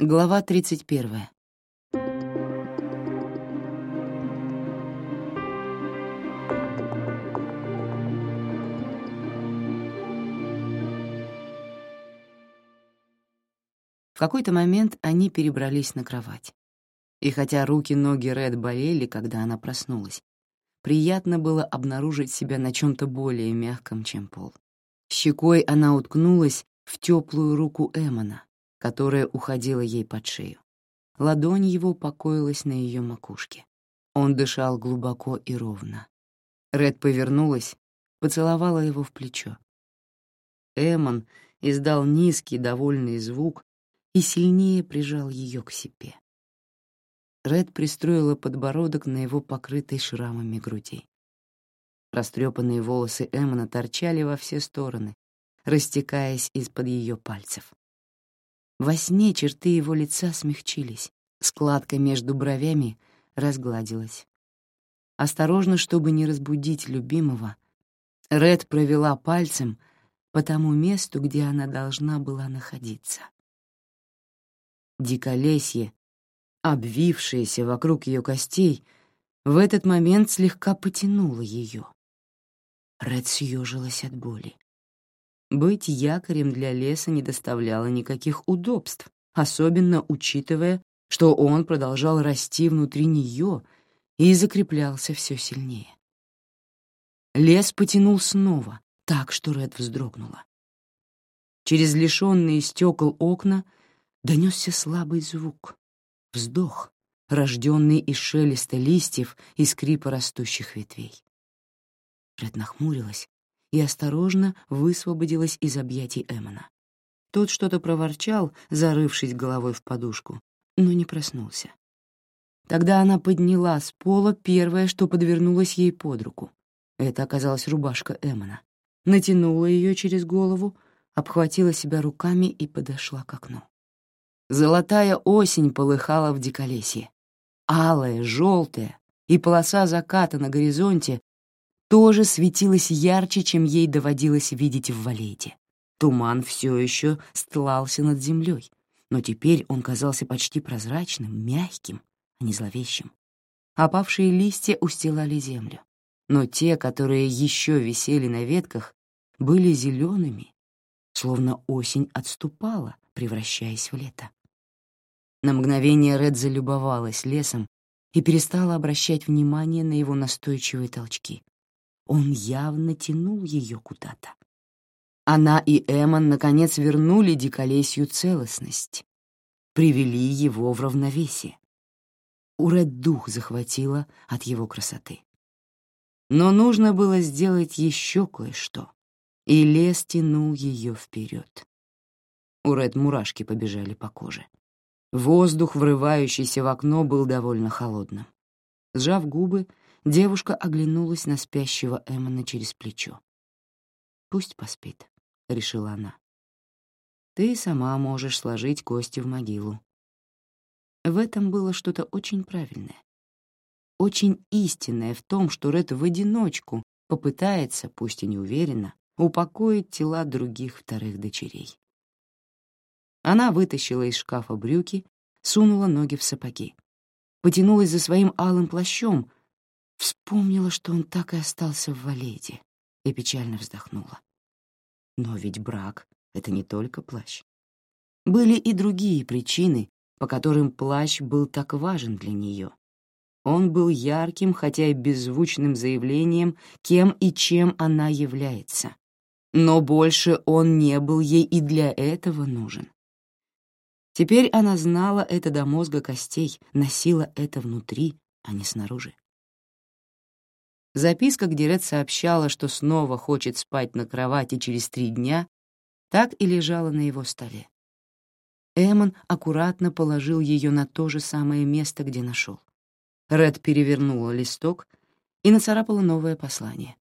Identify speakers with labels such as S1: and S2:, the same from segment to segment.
S1: Глава 31. В какой-то момент они перебрались на кровать. И хотя руки-ноги Ред болели, когда она проснулась, приятно было обнаружить себя на чем то более мягком, чем пол. Щекой она уткнулась в теплую руку Эмона, которая уходила ей под шею. Ладонь его покоилась на ее макушке. Он дышал глубоко и ровно. Ред повернулась, поцеловала его в плечо. Эмон издал низкий довольный звук и сильнее прижал ее к себе. Ред пристроила подбородок на его покрытой шрамами груди. Растрепанные волосы Эммона торчали во все стороны, растекаясь из-под ее пальцев. Во сне черты его лица смягчились, складка между бровями разгладилась. Осторожно, чтобы не разбудить любимого, Ред провела пальцем по тому месту, где она должна была находиться. Диколесье, обвившееся вокруг ее костей, в этот момент слегка потянуло ее. Ред съежилась от боли. Быть якорем для леса не доставляло никаких удобств, особенно учитывая, что он продолжал расти внутри нее и закреплялся все сильнее. Лес потянул снова, так что Ред вздрогнула. Через лишенные стекол окна донесся слабый звук, вздох, рожденный из шелеста листьев и скрипа растущих ветвей. Ред нахмурилась и осторожно высвободилась из объятий Эмона. Тот что-то проворчал, зарывшись головой в подушку, но не проснулся. Тогда она подняла с пола первое, что подвернулось ей под руку. Это оказалась рубашка Эмона. Натянула ее через голову, обхватила себя руками и подошла к окну. Золотая осень полыхала в диколесье. Алая, желтая и полоса заката на горизонте тоже светилась ярче, чем ей доводилось видеть в Валете. Туман все еще стлался над землей, но теперь он казался почти прозрачным, мягким, а не зловещим. Опавшие листья устилали землю, но те, которые еще висели на ветках, были зелеными, словно осень отступала, превращаясь в лето. На мгновение Ред залюбовалась лесом и перестала обращать внимание на его настойчивые толчки. Он явно тянул ее куда-то. Она и Эмон наконец вернули диколесью целостность, привели его в равновесие. У Ред дух захватило от его красоты. Но нужно было сделать еще кое-что, и лес тянул ее вперед. У мурашки побежали по коже. Воздух, врывающийся в окно, был довольно холодным. Сжав губы, Девушка оглянулась на спящего Эммона через плечо. «Пусть поспит», — решила она. «Ты сама можешь сложить кости в могилу». В этом было что-то очень правильное. Очень истинное в том, что Ред в одиночку попытается, пусть и неуверенно, упокоить тела других вторых дочерей. Она вытащила из шкафа брюки, сунула ноги в сапоги. Потянулась за своим алым плащом, Вспомнила, что он так и остался в Валеде, и печально вздохнула. Но ведь брак — это не только плащ. Были и другие причины, по которым плащ был так важен для нее. Он был ярким, хотя и беззвучным заявлением, кем и чем она является. Но больше он не был ей и для этого нужен. Теперь она знала это до мозга костей, носила это внутри, а не снаружи. Записка, где Ред сообщала, что снова хочет спать на кровати через три дня, так и лежала на его столе. Эмон аккуратно положил ее на то же самое место, где нашел. Ред перевернула листок и нацарапала новое послание.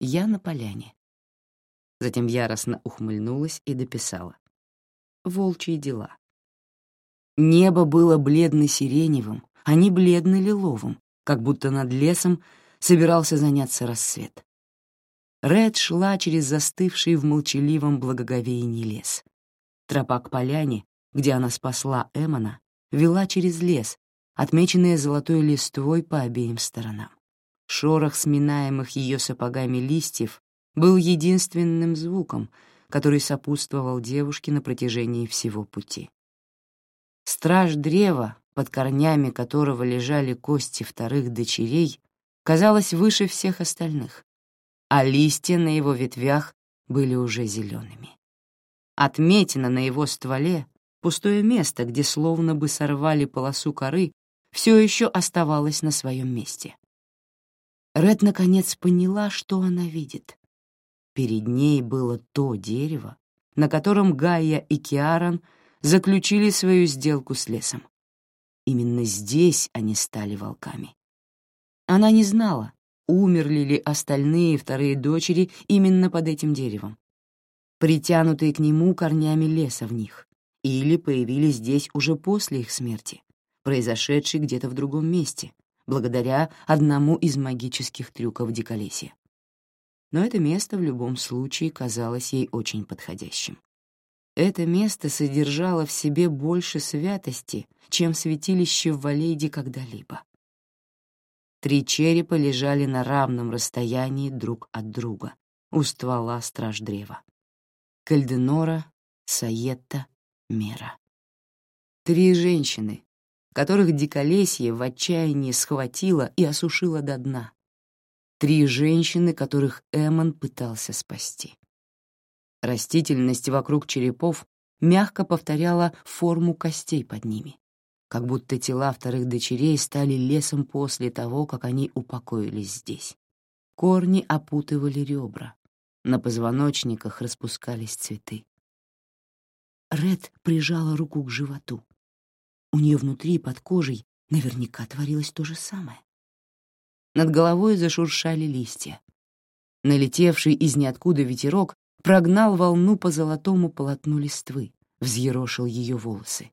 S1: «Я на поляне». Затем яростно ухмыльнулась и дописала. «Волчьи дела». Небо было бледно-сиреневым, а не бледно-лиловым, как будто над лесом собирался заняться рассвет. Ред шла через застывший в молчаливом благоговении лес. Тропа к поляне где она спасла Эмона, вела через лес, отмеченные золотой листвой по обеим сторонам. Шорох сминаемых ее сапогами листьев был единственным звуком, который сопутствовал девушке на протяжении всего пути. Страж древа, под корнями которого лежали кости вторых дочерей, казалось выше всех остальных, а листья на его ветвях были уже зелеными. Отметина на его стволе, пустое место, где словно бы сорвали полосу коры, все еще оставалось на своем месте. Ред наконец поняла, что она видит. Перед ней было то дерево, на котором Гайя и Киаран заключили свою сделку с лесом. Именно здесь они стали волками. Она не знала, умерли ли остальные вторые дочери именно под этим деревом, притянутые к нему корнями леса в них, или появились здесь уже после их смерти, произошедшей где-то в другом месте, благодаря одному из магических трюков диколесья. Но это место в любом случае казалось ей очень подходящим. Это место содержало в себе больше святости, чем святилище в Валейде когда-либо. Три черепа лежали на равном расстоянии друг от друга у ствола страж древа. Кальденора, Саетта, Мера. Три женщины, которых диколесье в отчаянии схватило и осушило до дна. Три женщины, которых Эмон пытался спасти. Растительность вокруг черепов мягко повторяла форму костей под ними, как будто тела вторых дочерей стали лесом после того, как они упокоились здесь. Корни опутывали ребра, на позвоночниках распускались цветы. Ред прижала руку к животу. У нее внутри, под кожей, наверняка творилось то же самое. Над головой зашуршали листья. Налетевший из ниоткуда ветерок прогнал волну по золотому полотну листвы, взъерошил ее волосы.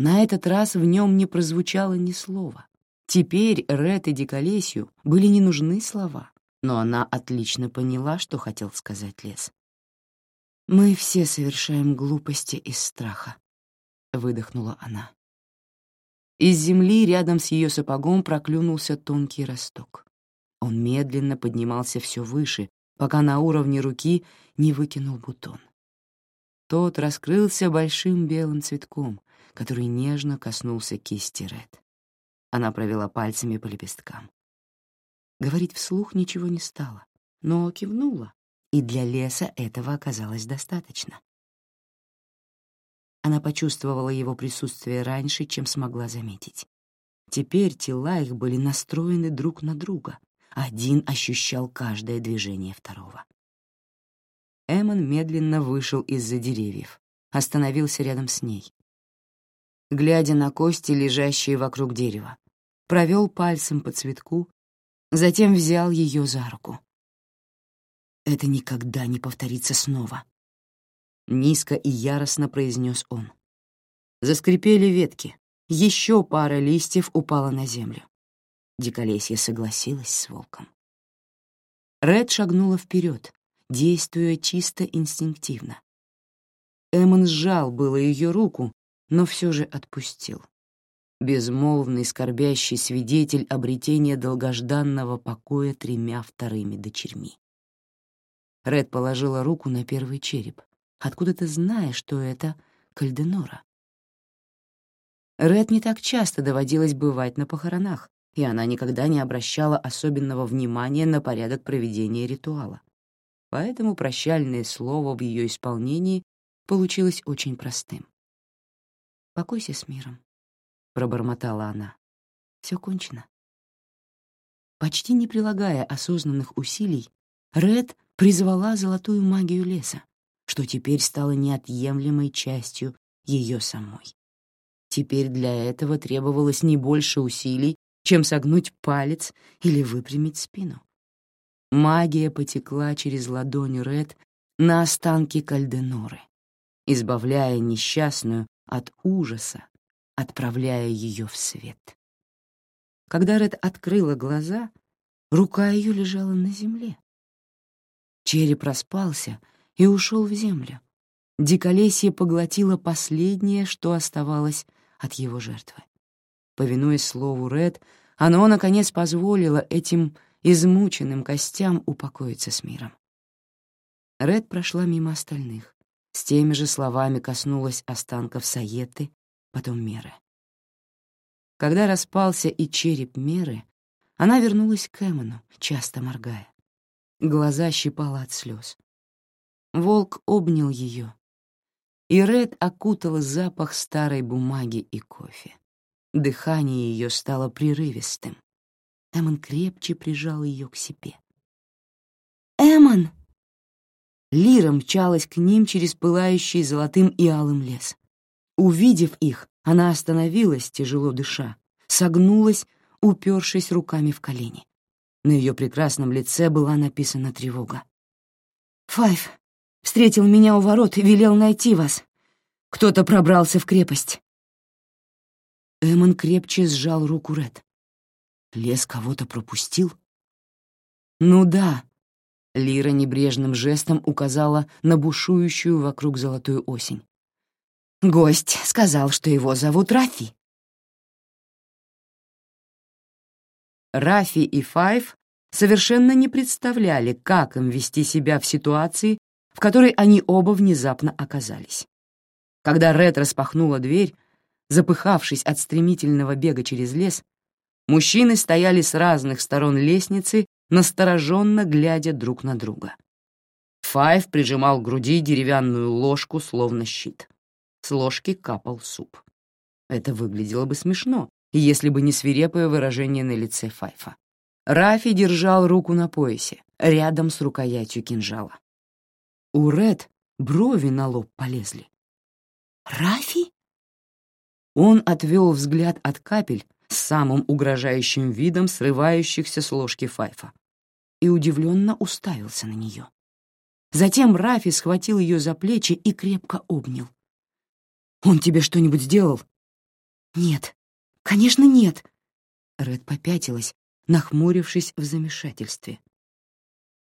S1: На этот раз в нем не прозвучало ни слова. Теперь Ред и Диколесью были не нужны слова но она отлично поняла, что хотел сказать лес. «Мы все совершаем глупости из страха», — выдохнула она. Из земли рядом с ее сапогом проклюнулся тонкий росток. Он медленно поднимался все выше, пока на уровне руки не выкинул бутон. Тот раскрылся большим белым цветком, который нежно коснулся кисти Ред. Она провела пальцами по лепесткам. Говорить вслух ничего не стала, но кивнула, и для леса этого оказалось достаточно. Она почувствовала его присутствие раньше, чем смогла заметить. Теперь тела их были настроены друг на друга. Один ощущал каждое движение второго. Эмон медленно вышел из-за деревьев, остановился рядом с ней. Глядя на кости, лежащие вокруг дерева, провел пальцем по цветку, затем взял ее за руку. «Это никогда не повторится снова», — низко и яростно произнес он. Заскрипели ветки, еще пара листьев упала на землю. Диколесье согласилась с волком. Ред шагнула вперед, действуя чисто инстинктивно. Эммон сжал было ее руку, но все же отпустил безмолвный скорбящий свидетель обретения долгожданного покоя тремя вторыми дочерьми. Ред положила руку на первый череп, откуда ты знаешь, что это Кальденора. Ред не так часто доводилось бывать на похоронах, и она никогда не обращала особенного внимания на порядок проведения ритуала. Поэтому прощальное слово в ее исполнении получилось очень простым. «Покойся с миром», — пробормотала она. Все кончено. Почти не прилагая осознанных усилий, Ред призвала золотую магию леса, что теперь стало неотъемлемой частью ее самой. Теперь для этого требовалось не больше усилий, чем согнуть палец или выпрямить спину. Магия потекла через ладонь Ред на останки Кальденоры, избавляя несчастную от ужаса, отправляя ее в свет. Когда Ред открыла глаза, рука ее лежала на земле. Череп распался и ушел в землю. диколесье поглотило последнее, что оставалось от его жертвы. Повинуясь слову Ред, оно, наконец, позволило этим измученным костям упокоиться с миром. Ред прошла мимо остальных, с теми же словами коснулась останков Саеты, потом Меры. Когда распался и череп Меры, она вернулась к Эмону, часто моргая. Глаза щипала от слез. Волк обнял ее, и Ред окутала запах старой бумаги и кофе. Дыхание ее стало прерывистым. Эмон крепче прижал ее к себе. «Эмон!» Лира мчалась к ним через пылающий золотым и алым лес. Увидев их, она остановилась, тяжело дыша, согнулась упершись руками в колени. На ее прекрасном лице была написана тревога. «Файв встретил меня у ворот и велел найти вас. Кто-то пробрался в крепость». Эмон крепче сжал руку Ред. Лес кого-то пропустил? «Ну да», — Лира небрежным жестом указала на бушующую вокруг золотую осень. «Гость сказал, что его зовут Рафи». Рафи и Файв совершенно не представляли, как им вести себя в ситуации, в которой они оба внезапно оказались. Когда Ред распахнула дверь, запыхавшись от стремительного бега через лес, мужчины стояли с разных сторон лестницы, настороженно глядя друг на друга. Файв прижимал к груди деревянную ложку, словно щит. С ложки капал суп. Это выглядело бы смешно, если бы не свирепое выражение на лице Файфа. Рафи держал руку на поясе, рядом с рукоятью кинжала. У Ред брови на лоб полезли. «Рафи?» Он отвел взгляд от капель с самым угрожающим видом срывающихся с ложки Файфа и удивленно уставился на нее. Затем Рафи схватил ее за плечи и крепко обнял. «Он тебе что-нибудь сделал?» «Нет», «Конечно, нет!» Ред попятилась, нахмурившись в замешательстве.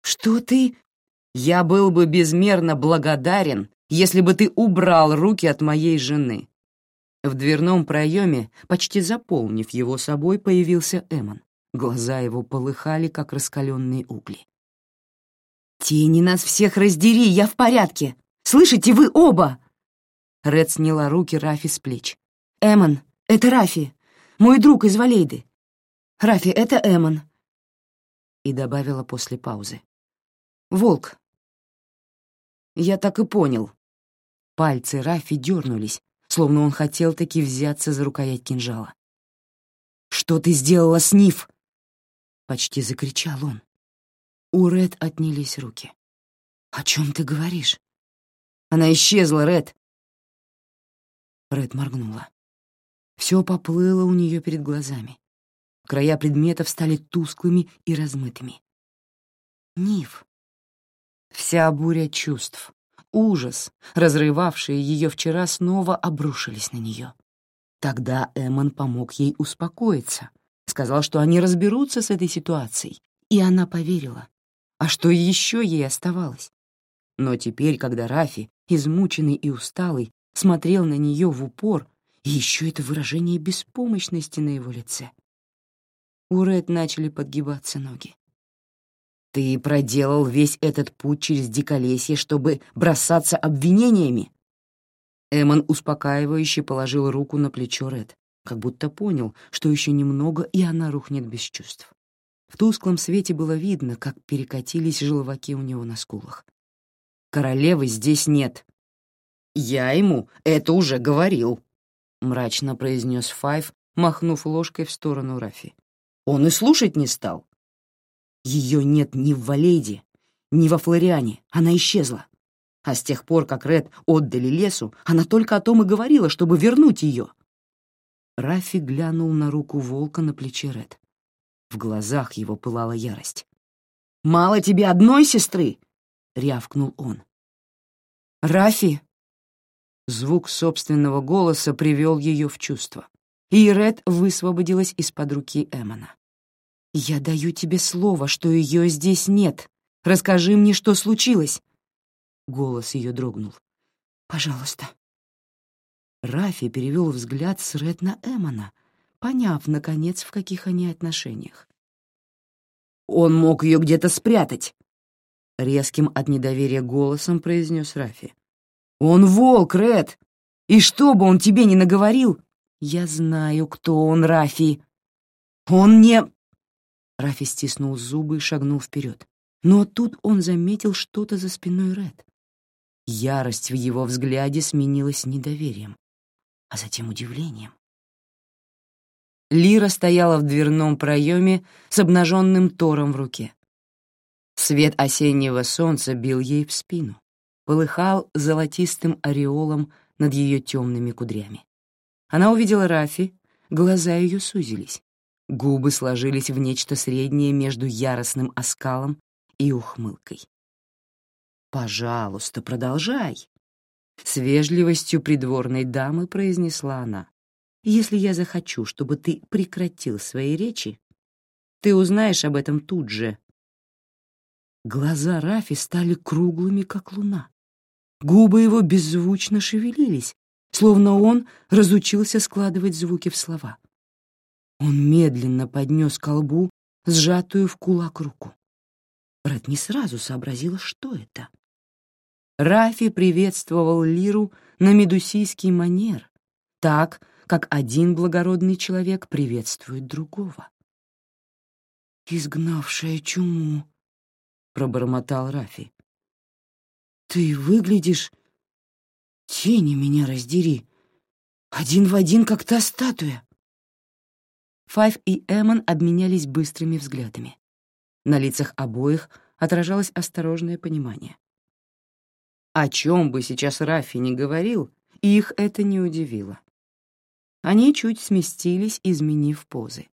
S1: «Что ты...» «Я был бы безмерно благодарен, если бы ты убрал руки от моей жены». В дверном проеме, почти заполнив его собой, появился Эмон. Глаза его полыхали, как раскаленные угли. «Тени нас всех раздери, я в порядке! Слышите, вы оба!» Ред сняла руки Рафи с плеч. «Эмон, это Рафи! Мой друг из Валейды. Рафи, это Эмон. И добавила после паузы. Волк. Я так и понял. Пальцы Рафи дернулись, словно он хотел таки взяться за рукоять кинжала. «Что ты сделала с Ниф?» Почти закричал он. У Ред отнялись руки. «О чем ты говоришь?» «Она исчезла, Ред!» Ред моргнула. Все поплыло у нее перед глазами. Края предметов стали тусклыми и размытыми. Ниф. Вся буря чувств, ужас, разрывавшие ее вчера, снова обрушились на нее. Тогда Эммон помог ей успокоиться, сказал, что они разберутся с этой ситуацией, и она поверила. А что еще ей оставалось? Но теперь, когда Рафи, измученный и усталый, смотрел на нее в упор, и еще это выражение беспомощности на его лице. У Ред начали подгибаться ноги. «Ты проделал весь этот путь через диколесье, чтобы бросаться обвинениями?» Эмон успокаивающе положил руку на плечо Ред, как будто понял, что еще немного, и она рухнет без чувств. В тусклом свете было видно, как перекатились желваки у него на скулах. «Королевы здесь нет». «Я ему это уже говорил», — мрачно произнес Файв, махнув ложкой в сторону Рафи. «Он и слушать не стал. Ее нет ни в Валейде, ни во Флориане, она исчезла. А с тех пор, как Ред отдали лесу, она только о том и говорила, чтобы вернуть ее». Рафи глянул на руку волка на плече Ред. В глазах его пылала ярость. «Мало тебе одной сестры!» — рявкнул он. «Рафи!» Звук собственного голоса привел ее в чувство, и Ред высвободилась из-под руки Эмона. «Я даю тебе слово, что ее здесь нет. Расскажи мне, что случилось». Голос ее дрогнул. Пожалуйста». Рафи перевел взгляд с Ред на Эмона, поняв, наконец, в каких они отношениях. «Он мог ее где-то спрятать», — резким от недоверия голосом произнес Рафи. «Он волк, Ред! И что бы он тебе ни наговорил, я знаю, кто он, Рафи. Он не...» Рафи стиснул зубы и шагнул вперед. Но тут он заметил что-то за спиной Ред. Ярость в его взгляде сменилась недоверием, а затем удивлением. Лира стояла в дверном проеме с обнаженным тором в руке. Свет осеннего солнца бил ей в спину, полыхал золотистым ореолом над ее темными кудрями. Она увидела Рафи, глаза ее сузились, губы сложились в нечто среднее между яростным оскалом и ухмылкой. «Пожалуйста, продолжай», — с вежливостью придворной дамы произнесла она. «Если я захочу, чтобы ты прекратил свои речи, ты узнаешь об этом тут же». Глаза Рафи стали круглыми, как луна. Губы его беззвучно шевелились, словно он разучился складывать звуки в слова. Он медленно поднес к колбу сжатую в кулак руку. Ред не сразу сообразила, что это. Рафи приветствовал Лиру на медусийский манер, так, как один благородный человек приветствует другого. «Изгнавшая чуму», — пробормотал Рафи. «Ты выглядишь... Тени меня раздери. Один в один, как та статуя». Файв и Эммон обменялись быстрыми взглядами. На лицах обоих отражалось осторожное понимание. О чем бы сейчас Рафи не говорил, их это не удивило. Они чуть сместились, изменив позы.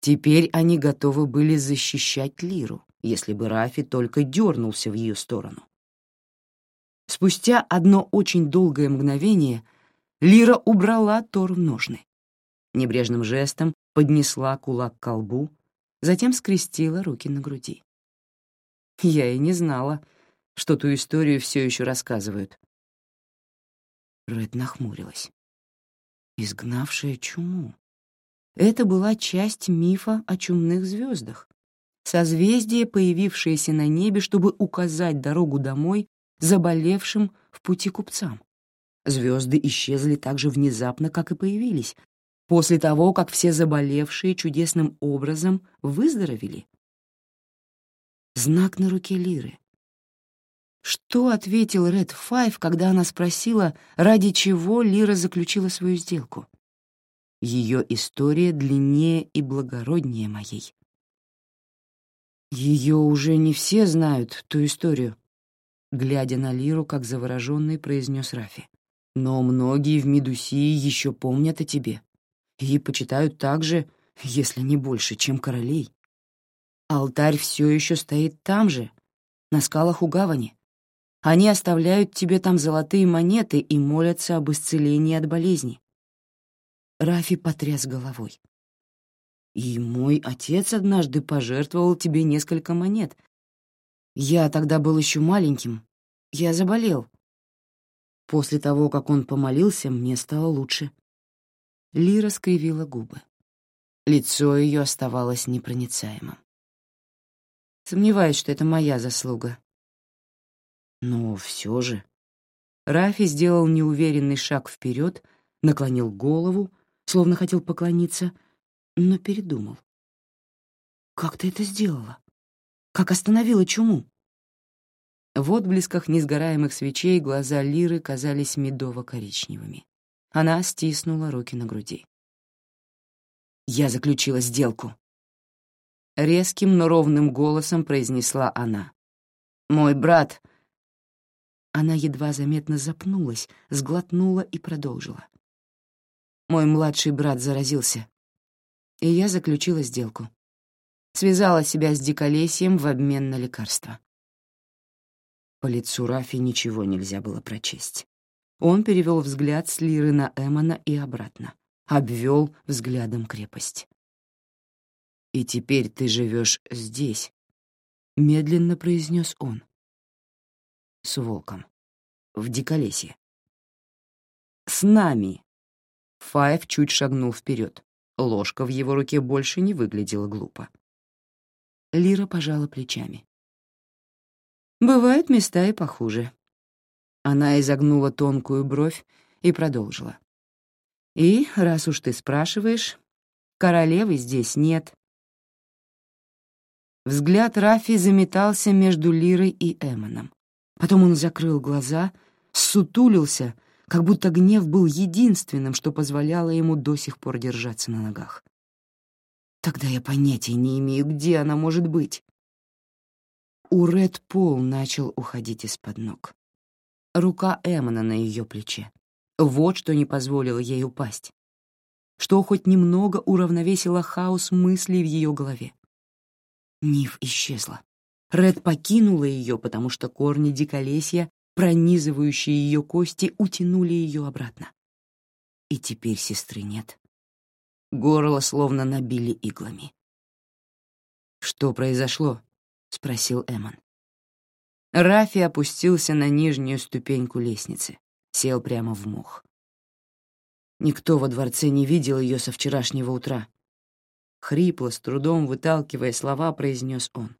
S1: Теперь они готовы были защищать Лиру, если бы Рафи только дернулся в ее сторону. Спустя одно очень долгое мгновение Лира убрала Тор в ножны. Небрежным жестом поднесла кулак к колбу, затем скрестила руки на груди. Я и не знала, что ту историю все еще рассказывают. Ред нахмурилась. Изгнавшая чуму. Это была часть мифа о чумных звездах, созвездие, появившееся на небе, чтобы указать дорогу домой заболевшим в пути купцам. Звезды исчезли так же внезапно, как и появились, после того, как все заболевшие чудесным образом выздоровели. Знак на руке Лиры. Что ответил Ред Файв, когда она спросила, ради чего Лира заключила свою сделку? Ее история длиннее и благороднее моей. Ее уже не все знают, ту историю. Глядя на Лиру, как завороженный, произнес Рафи. Но многие в Медусии еще помнят о тебе и почитают так же, если не больше, чем королей. Алтарь все еще стоит там же, на скалах у гавани. Они оставляют тебе там золотые монеты и молятся об исцелении от болезни. Рафи потряс головой. И мой отец однажды пожертвовал тебе несколько монет. Я тогда был еще маленьким. Я заболел. После того, как он помолился, мне стало лучше. Лира скривила губы. Лицо ее оставалось непроницаемым. Сомневаюсь, что это моя заслуга. Но все же... Рафи сделал неуверенный шаг вперед, наклонил голову, словно хотел поклониться, но передумал. «Как ты это сделала? Как остановила чуму?» В отблесках несгораемых свечей глаза Лиры казались медово-коричневыми. Она стиснула руки на груди. «Я заключила сделку», — резким, но ровным голосом произнесла она. «Мой брат она едва заметно запнулась, сглотнула и продолжила. Мой младший брат заразился, и я заключила сделку. Связала себя с диколесьем в обмен на лекарство. По лицу Рафи ничего нельзя было прочесть. Он перевел взгляд с Лиры на Эмона и обратно, обвел взглядом крепость. «И теперь ты живешь здесь», — медленно произнес он с волком. В Диколесье. с нами». Файв чуть шагнул вперед. Ложка в его руке больше не выглядела глупо. Лира пожала плечами. «Бывают места и похуже». Она изогнула тонкую бровь и продолжила. «И, раз уж ты спрашиваешь, королевы здесь нет». Взгляд Рафи заметался между Лирой и Эмоном. Потом он закрыл глаза, сутулился, как будто гнев был единственным, что позволяло ему до сих пор держаться на ногах. Тогда я понятия не имею, где она может быть. У Ред Пол начал уходить из-под ног. Рука Эммона на ее плече. Вот что не позволило ей упасть. Что хоть немного уравновесило хаос мыслей в ее голове. Нив исчезла. Ред покинула ее, потому что корни диколесья, пронизывающие ее кости, утянули ее обратно. И теперь сестры нет. Горло словно набили иглами. «Что произошло?» — спросил Эмон. Рафи опустился на нижнюю ступеньку лестницы, сел прямо в мох. Никто во дворце не видел ее со вчерашнего утра. Хрипло, с трудом выталкивая слова, произнес он.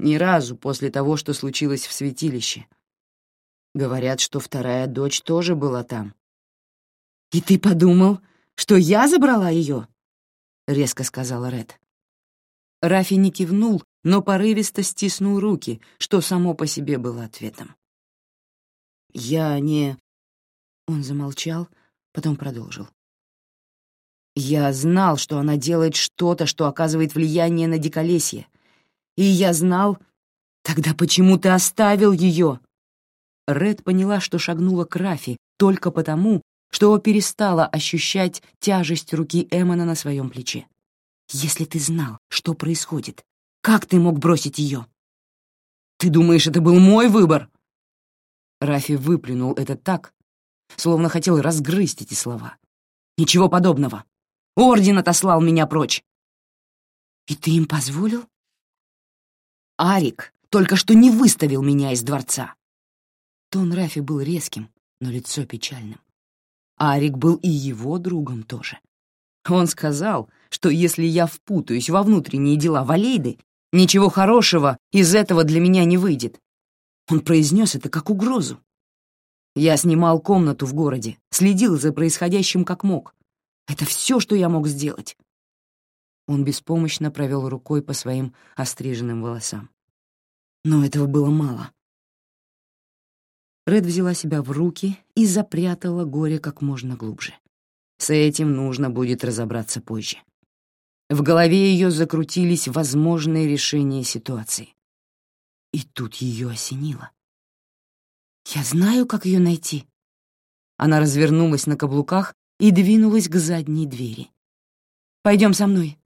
S1: Ни разу после того, что случилось в святилище. Говорят, что вторая дочь тоже была там. «И ты подумал, что я забрала ее?» — резко сказала Ред. Рафи не кивнул, но порывисто стиснул руки, что само по себе было ответом. «Я не...» Он замолчал, потом продолжил. «Я знал, что она делает что-то, что оказывает влияние на диколесье, и я знал... Тогда почему ты оставил ее?» Ред поняла, что шагнула к Рафи только потому, что перестала ощущать тяжесть руки Эммона на своем плече. «Если ты знал, что происходит, как ты мог бросить ее?» «Ты думаешь, это был мой выбор?» Рафи выплюнул это так, словно хотел разгрызть эти слова. «Ничего подобного. Орден отослал меня прочь». «И ты им позволил?» Арик только что не выставил меня из дворца. Тон Рафи был резким, но лицо печальным. Арик был и его другом тоже. Он сказал, что если я впутаюсь во внутренние дела Валейды, ничего хорошего из этого для меня не выйдет. Он произнес это как угрозу. Я снимал комнату в городе, следил за происходящим как мог. Это все, что я мог сделать. Он беспомощно провел рукой по своим остриженным волосам. Но этого было мало. Ред взяла себя в руки и запрятала горе как можно глубже. С этим нужно будет разобраться позже. В голове ее закрутились возможные решения ситуации. И тут ее осенило. «Я знаю, как ее найти». Она развернулась на каблуках и двинулась к задней двери. «Пойдем со мной».